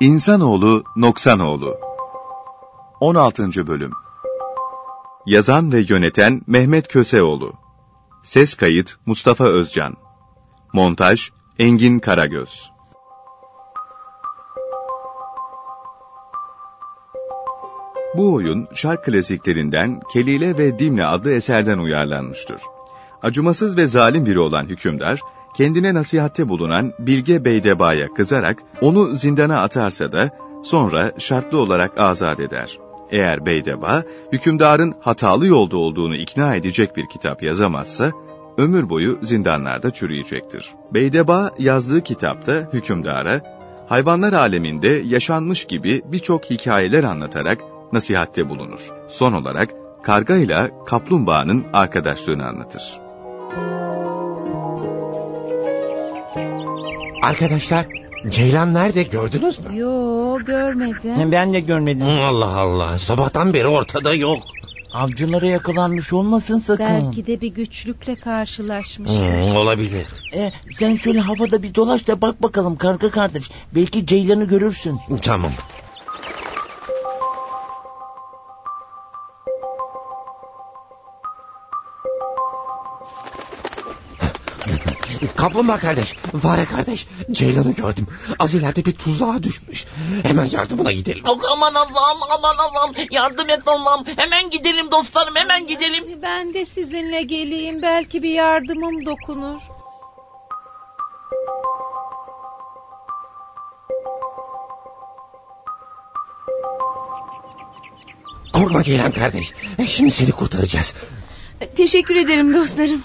İnsanoğlu Noksanoğlu 16. Bölüm Yazan ve yöneten Mehmet Köseoğlu Ses kayıt Mustafa Özcan Montaj Engin Karagöz Bu oyun şark klasiklerinden Kelile ve Dimle adlı eserden uyarlanmıştır. Acımasız ve zalim biri olan hükümdar, kendine nasihatte bulunan Bilge Beydeba'ya kızarak onu zindana atarsa da sonra şartlı olarak azat eder. Eğer Beydeba, hükümdarın hatalı yolda olduğunu ikna edecek bir kitap yazamazsa, ömür boyu zindanlarda çürüyecektir. Beydeba yazdığı kitapta hükümdara, hayvanlar aleminde yaşanmış gibi birçok hikayeler anlatarak nasihatte bulunur. Son olarak karga ile kaplumbağanın arkadaşlığını anlatır. Arkadaşlar Ceylan nerede gördünüz mü? Yo görmedim. Ben de görmedim. Allah Allah sabahtan beri ortada yok. Avcılara yakalanmış olmasın sakın. Belki de bir güçlükle karşılaşmıştır. Hmm, olabilir. E, sen şöyle havada bir dolaş da bak bakalım karga kardeş. Belki Ceylan'ı görürsün. Tamam. Kaplumbağa kardeş, fare kardeş, Ceylan'ı gördüm. Az ileride bir tuzağa düşmüş. Hemen yardımına gidelim. Aman Allah'ım aman Allah'ım yardım et Allah'ım. Hemen gidelim dostlarım hemen gidelim. Ben de sizinle geleyim. Belki bir yardımım dokunur. Korkma Ceylan kardeş. Şimdi seni kurtaracağız. Teşekkür ederim dostlarım.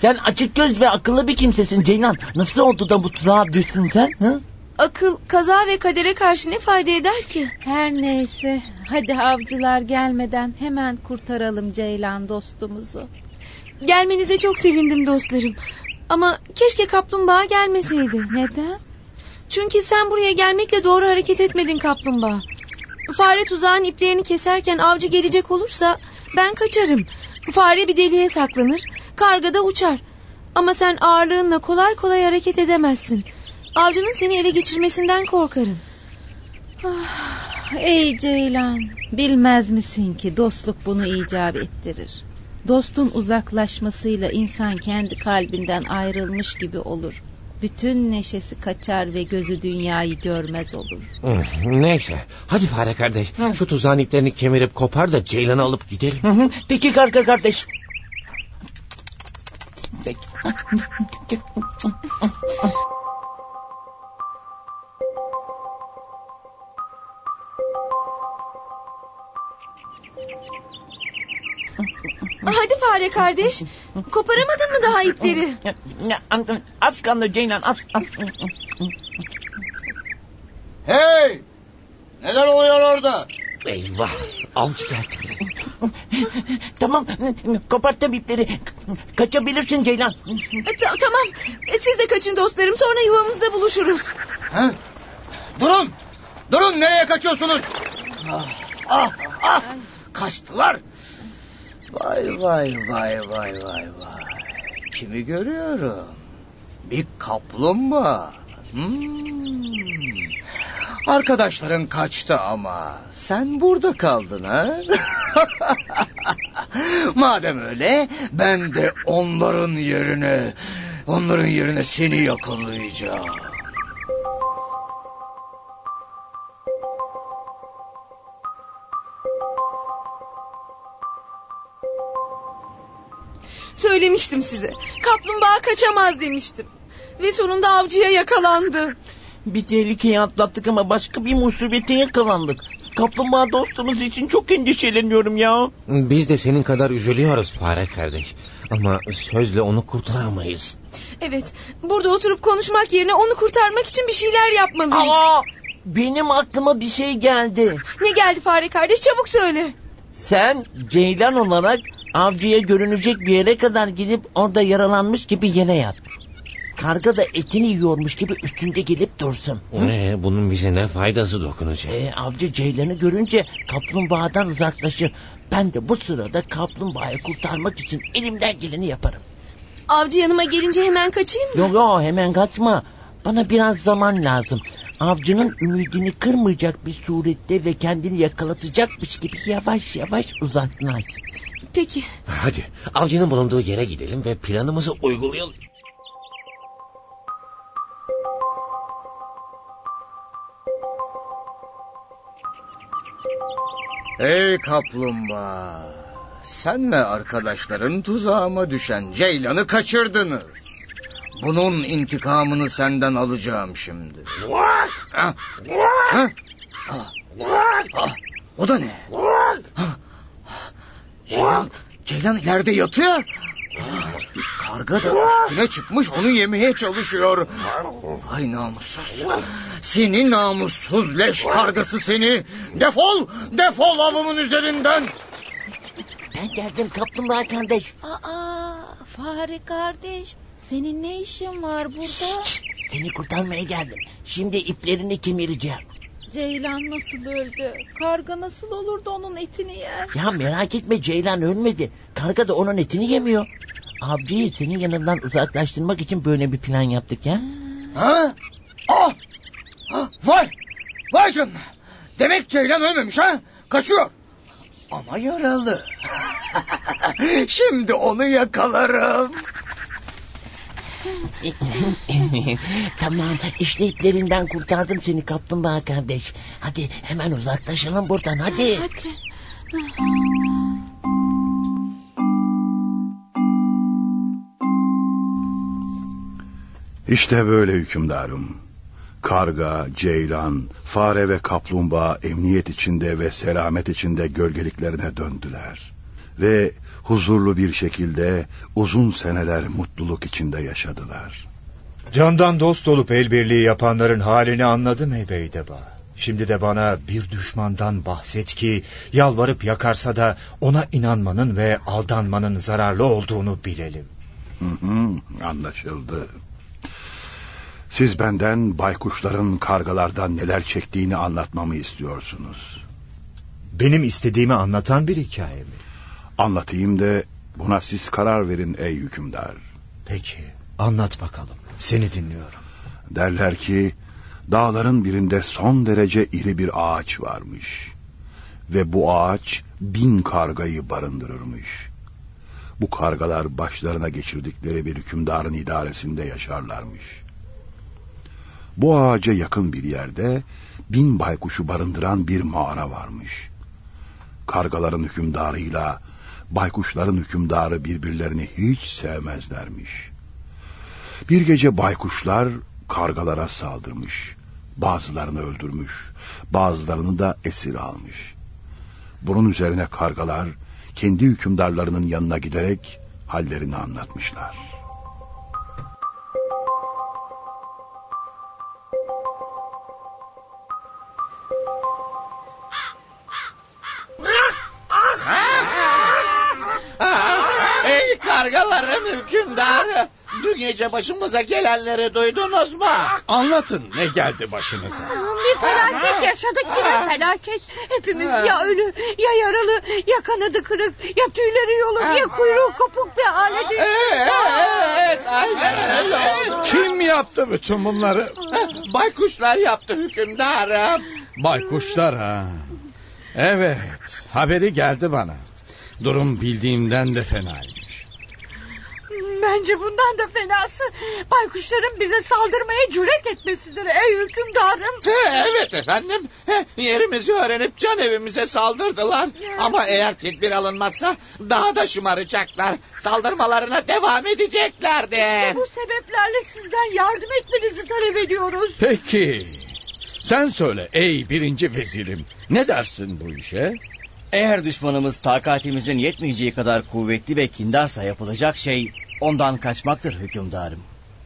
Sen açık göz ve akıllı bir kimsesin Ceylan. Nasıl oldu da bu tuzağa düştün sen? Hı? Akıl kaza ve kadere karşı ne fayda eder ki? Her neyse. Hadi avcılar gelmeden hemen kurtaralım Ceylan dostumuzu. Gelmenize çok sevindim dostlarım. Ama keşke kaplumbağa gelmeseydi. Neden? Çünkü sen buraya gelmekle doğru hareket etmedin kaplumbağa. Fare tuzağın iplerini keserken avcı gelecek olursa ben kaçarım. Fare bir deliğe saklanır, karga da uçar. Ama sen ağırlığınla kolay kolay hareket edemezsin. Avcının seni ele geçirmesinden korkarım. Ah, ey Ceylan. Bilmez misin ki dostluk bunu icap ettirir. Dostun uzaklaşmasıyla insan kendi kalbinden ayrılmış gibi olur. Bütün neşesi kaçar ve gözü dünyayı görmez olur. Neyse. Hadi fare kardeş. Şu tuzağın iplerini kemirip kopar da Ceylan'ı alıp gidelim. Hı hı. Peki karga kardeş. Peki. Hadi fare kardeş. Koparamadın mı daha ipleri? Az kaldı Ceylan az. az. Hey! Neler oluyor orada? Eyvah. Avcı geldi. tamam koparttım ipleri. Kaçabilirsin Ceylan. E, ta- tamam. E, Siz de kaçın dostlarım. Sonra yuvamızda buluşuruz. Ha? Durun! Durun nereye kaçıyorsunuz? Ah, ah, ah! Kaçtılar. Vay vay vay vay vay vay. Kimi görüyorum? Bir kaplumbağa. Hmm. Arkadaşların kaçtı ama sen burada kaldın ha? Madem öyle ben de onların yerine onların yerine seni yakalayacağım. Söylemiştim size. Kaplumbağa kaçamaz demiştim. Ve sonunda avcıya yakalandı. Bir tehlikeyi atlattık ama başka bir musibete yakalandık. Kaplumbağa dostumuz için çok endişeleniyorum ya. Biz de senin kadar üzülüyoruz fare kardeş. Ama sözle onu kurtaramayız. Evet, burada oturup konuşmak yerine onu kurtarmak için bir şeyler yapmalıyız. Aa, benim aklıma bir şey geldi. Ne geldi fare kardeş çabuk söyle. Sen ceylan olarak avcıya görünecek bir yere kadar gidip orada yaralanmış gibi yere yat. Karga da etini yiyormuş gibi üstünde gelip dursun. Ee, bunun bize ne faydası dokunacak? Ee, avcı ceylanı görünce kaplumbağadan uzaklaşır. Ben de bu sırada kaplumbağayı kurtarmak için elimden geleni yaparım. Avcı yanıma gelince hemen kaçayım mı? Yok yok hemen kaçma. Bana biraz zaman lazım. avcının ümidini kırmayacak bir surette ve kendini yakalatacakmış gibi yavaş yavaş uzaklaş. Peki. Hadi avcının bulunduğu yere gidelim ve planımızı uygulayalım. Ey kaplumbağa. Senle arkadaşların tuzağıma düşen Ceylan'ı kaçırdınız. Bunun intikamını senden alacağım şimdi. Ha? Ha? Ah. Ah. O da ne? Ha. Ceylan, ileride yatıyor. Karga da üstüne çıkmış onu yemeye çalışıyor. Ay namussuz. Seni namussuz leş kargası seni. Defol, defol avımın üzerinden. Ben geldim kaplumbağa kardeş. Aa, fare kardeş. Senin ne işin var burada? Seni kurtarmaya geldim. Şimdi iplerini kemireceğim. Ceylan nasıl öldü? Karga nasıl olur da onun etini yer? Ya merak etme Ceylan ölmedi. Karga da onun etini yemiyor. Avcıyı senin yanından uzaklaştırmak için böyle bir plan yaptık ya. Ha? Ah! Ah, Vay! Vay canına! Demek Ceylan ölmemiş ha? Kaçıyor. Ama yaralı. Şimdi onu yakalarım. tamam işte iplerinden kurtardım seni kaplumbağa kardeş. Hadi hemen uzaklaşalım buradan hadi. Hadi. İşte böyle hükümdarım. Karga, ceylan, fare ve kaplumbağa emniyet içinde ve selamet içinde gölgeliklerine döndüler. Ve huzurlu bir şekilde uzun seneler mutluluk içinde yaşadılar. Candan dost olup el birliği yapanların halini anladım ey Beydeba. Şimdi de bana bir düşmandan bahset ki yalvarıp yakarsa da ona inanmanın ve aldanmanın zararlı olduğunu bilelim. Hı hı, anlaşıldı. Siz benden baykuşların kargalardan neler çektiğini anlatmamı istiyorsunuz. Benim istediğimi anlatan bir hikaye mi? Anlatayım da buna siz karar verin ey hükümdar. Peki anlat bakalım seni dinliyorum. Derler ki dağların birinde son derece iri bir ağaç varmış. Ve bu ağaç bin kargayı barındırırmış. Bu kargalar başlarına geçirdikleri bir hükümdarın idaresinde yaşarlarmış. Bu ağaca yakın bir yerde bin baykuşu barındıran bir mağara varmış. Kargaların hükümdarıyla baykuşların hükümdarı birbirlerini hiç sevmezlermiş. Bir gece baykuşlar kargalara saldırmış. Bazılarını öldürmüş, bazılarını da esir almış. Bunun üzerine kargalar kendi hükümdarlarının yanına giderek hallerini anlatmışlar. Ey kargalarım hükümdarı. Dün gece başımıza gelenleri duydunuz mu? Anlatın ne geldi başınıza? Bir felaket yaşadık yine felaket. Hepimiz ya ölü ya yaralı ya kanadı kırık ya tüyleri yoluk ya kuyruğu kopuk bir hale düştük. Evet aynen öyle oldu. Kim yaptı bütün bunları? Baykuşlar yaptı hükümdarım. Baykuşlar ha. Evet haberi geldi bana. Durum bildiğimden de fenaymış. Bence bundan da fenası baykuşların bize saldırmaya cüret etmesidir ey hükümdarım. He, evet efendim. He, yerimizi öğrenip can evimize saldırdılar. Ama eğer tedbir alınmazsa daha da şımaracaklar. Saldırmalarına devam edeceklerdir. Bu sebeplerle sizden yardım etmenizi talep ediyoruz. Peki. Sen söyle ey birinci vezirim. Ne dersin bu işe? Eğer düşmanımız takatimizin yetmeyeceği kadar kuvvetli ve kindarsa yapılacak şey ondan kaçmaktır hükümdarım.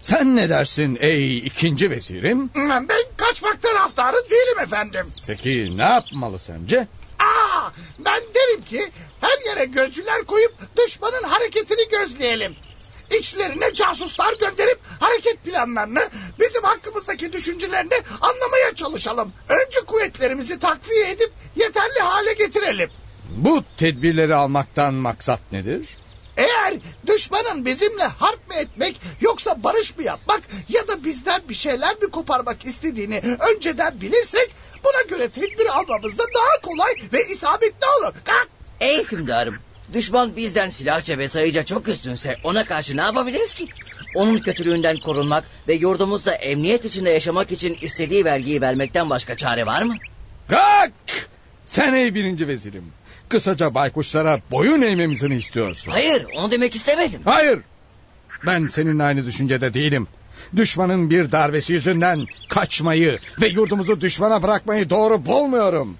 Sen ne dersin ey ikinci vezirim? Ben kaçmak taraftarı değilim efendim. Peki ne yapmalı sence? Aa, ben derim ki her yere gözcüler koyup düşmanın hareketini gözleyelim. İçlerine casuslar gönderip hareket planlarını, bizim hakkımızdaki düşüncelerini anlamaya çalışalım. Önce kuvvetlerimizi takviye edip yeterli hale getirelim. Bu tedbirleri almaktan maksat nedir? Eğer düşmanın bizimle harp mı etmek yoksa barış mı yapmak ya da bizden bir şeyler mi koparmak istediğini önceden bilirsek buna göre tedbir almamız da daha kolay ve isabetli olur. Kalk! Ey hükümdarım düşman bizden silahça ve sayıca çok üstünse ona karşı ne yapabiliriz ki? Onun kötülüğünden korunmak ve yurdumuzda emniyet içinde yaşamak için istediği vergiyi vermekten başka çare var mı? Kalk! Sen ey birinci vezirim. Kısaca baykuşlara boyun eğmemizi mi istiyorsun? Hayır onu demek istemedim. Hayır. Ben seninle aynı düşüncede değilim. Düşmanın bir darbesi yüzünden kaçmayı ve yurdumuzu düşmana bırakmayı doğru bulmuyorum.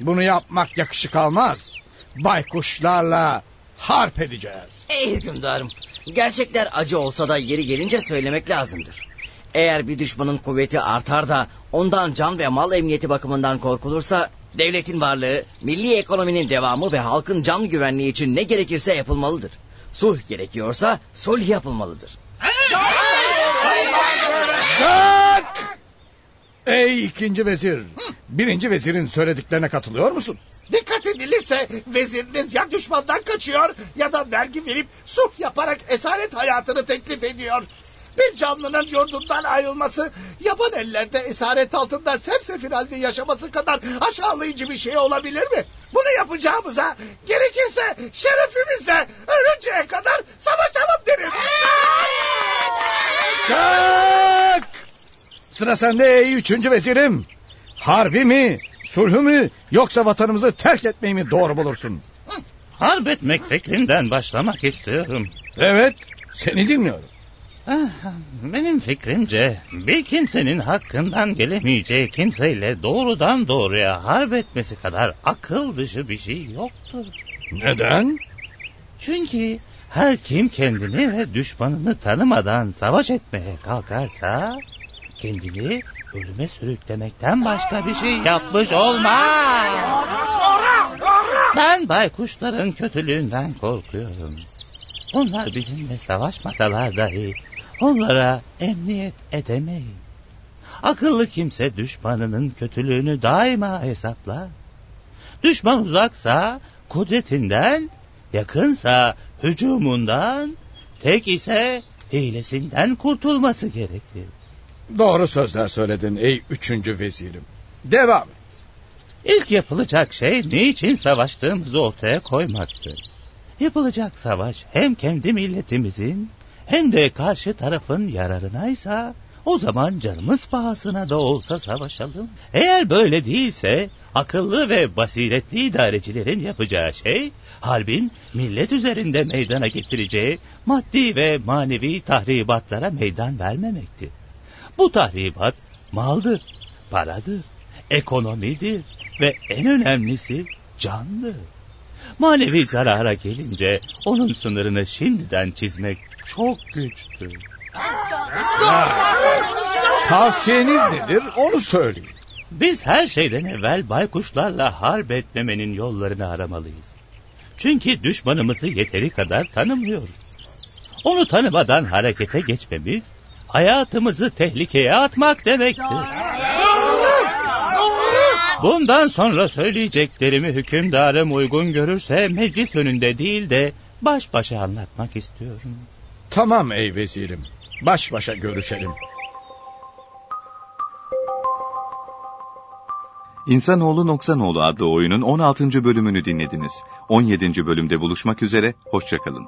Bunu yapmak yakışık almaz. Baykuşlarla harp edeceğiz. Ey hükümdarım gerçekler acı olsa da yeri gelince söylemek lazımdır. Eğer bir düşmanın kuvveti artar da ondan can ve mal emniyeti bakımından korkulursa devletin varlığı, milli ekonominin devamı ve halkın can güvenliği için ne gerekirse yapılmalıdır. Sulh gerekiyorsa sulh yapılmalıdır. Kalk! Ey ikinci vezir. Birinci vezirin söylediklerine katılıyor musun? Dikkat edilirse veziriniz ya düşmandan kaçıyor ya da vergi verip sulh yaparak esaret hayatını teklif ediyor. Bir canlının yurdundan ayrılması yaban ellerde esaret altında sersefil halde yaşaması kadar aşağılayıcı bir şey olabilir mi? Bunu yapacağımıza gerekirse şerefimizle ölünceye kadar savaşalım derim. Kalk! Sıra sende ey üçüncü vezirim. Harbi mi, sulhü mü yoksa vatanımızı terk etmeyi mi doğru bulursun? Harp etmek fikrinden başlamak istiyorum. Evet, seni dinliyorum. Ah, Benim fikrimce bir kimsenin hakkından gelemeyeceği kimseyle doğrudan doğruya harp etmesi kadar akıl dışı bir şey yoktur. Neden? Çünkü her kim kendini ve düşmanını tanımadan savaş etmeye kalkarsa kendini ölüme sürüklemekten başka bir şey yapmış olmaz. Ben baykuşların kötülüğünden korkuyorum. Onlar bizimle savaşmasalar dahi onlara emniyet edemeyiz. Akıllı kimse düşmanının kötülüğünü daima hesaplar. Düşman uzaksa kudretinden, yakınsa hücumundan, tek ise hilesinden kurtulması gerekir. Doğru sözler söyledin ey üçüncü vezirim. Devam et. İlk yapılacak şey niçin savaştığımızı ortaya koymaktır. Yapılacak savaş hem kendi milletimizin hem de karşı tarafın yararınaysa o zaman canımız pahasına da olsa savaşalım. Eğer böyle değilse akıllı ve basiretli idarecilerin yapacağı şey harbin millet üzerinde meydana getireceği maddi ve manevi tahribatlara meydan vermemektir. Bu tahribat maldır, paradır, ekonomidir ve en önemlisi candır. Manevi zarara gelince onun sınırını şimdiden çizmek çok güçtür. Tavsiyeniz nedir onu söyleyin. Biz her şeyden evvel baykuşlarla harp etmemenin yollarını aramalıyız. Çünkü düşmanımızı yeteri kadar tanımıyoruz. Onu tanımadan harekete geçmemiz hayatımızı tehlikeye atmak demektir. Bundan sonra söyleyeceklerimi hükümdarım uygun görürse meclis önünde değil de baş başa anlatmak istiyorum. Tamam ey vezirim. Baş başa görüşelim. İnsanoğlu Noksanoğlu adlı oyunun 16. bölümünü dinlediniz. 17. bölümde buluşmak üzere, hoşçakalın.